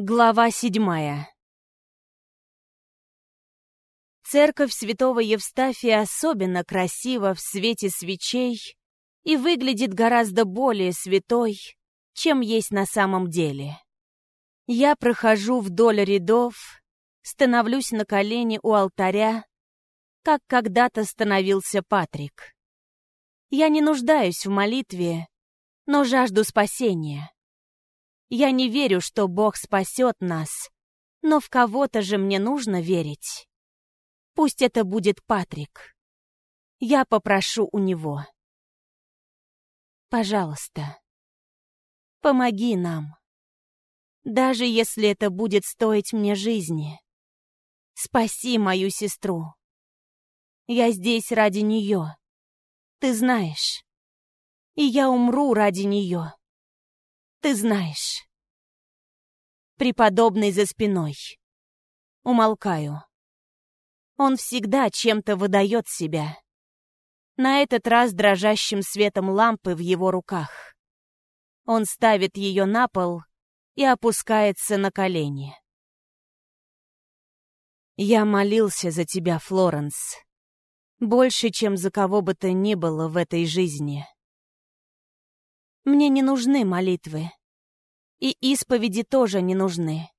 Глава седьмая Церковь святого Евстафия особенно красива в свете свечей и выглядит гораздо более святой, чем есть на самом деле. Я прохожу вдоль рядов, становлюсь на колени у алтаря, как когда-то становился Патрик. Я не нуждаюсь в молитве, но жажду спасения. Я не верю, что Бог спасет нас, но в кого-то же мне нужно верить. Пусть это будет Патрик. Я попрошу у него. Пожалуйста, помоги нам. Даже если это будет стоить мне жизни. Спаси мою сестру. Я здесь ради нее. Ты знаешь. И я умру ради нее. Ты знаешь. Преподобный за спиной. Умолкаю. Он всегда чем-то выдает себя. На этот раз дрожащим светом лампы в его руках. Он ставит ее на пол и опускается на колени. Я молился за тебя, Флоренс. Больше, чем за кого бы то ни было в этой жизни. Мне не нужны молитвы. И исповеди тоже не нужны.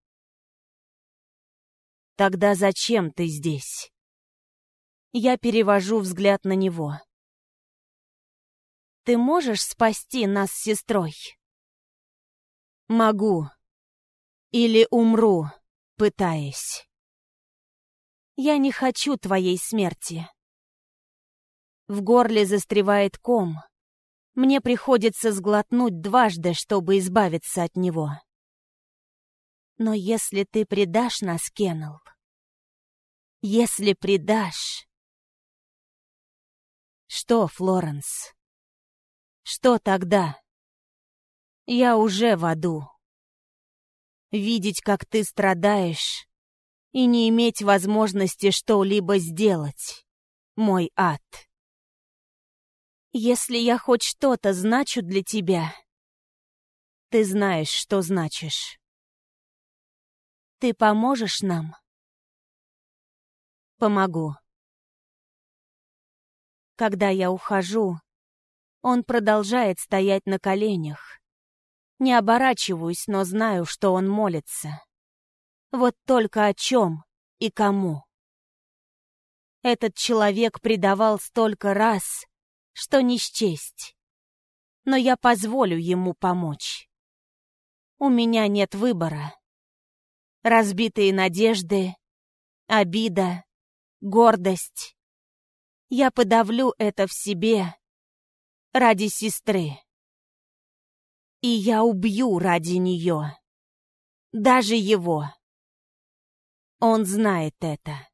Тогда зачем ты здесь? Я перевожу взгляд на него. Ты можешь спасти нас с сестрой? Могу. Или умру, пытаясь. Я не хочу твоей смерти. В горле застревает ком. Мне приходится сглотнуть дважды, чтобы избавиться от него. Но если ты предашь нас, Кеннел, если предашь... Что, Флоренс? Что тогда? Я уже в аду. Видеть, как ты страдаешь, и не иметь возможности что-либо сделать. Мой ад. Если я хоть что-то значу для тебя, ты знаешь, что значишь. Ты поможешь нам? Помогу. Когда я ухожу, он продолжает стоять на коленях. Не оборачиваюсь, но знаю, что он молится. Вот только о чем и кому. Этот человек предавал столько раз, что не счесть. Но я позволю ему помочь. У меня нет выбора. Разбитые надежды, обида, гордость. Я подавлю это в себе ради сестры. И я убью ради нее. Даже его. Он знает это.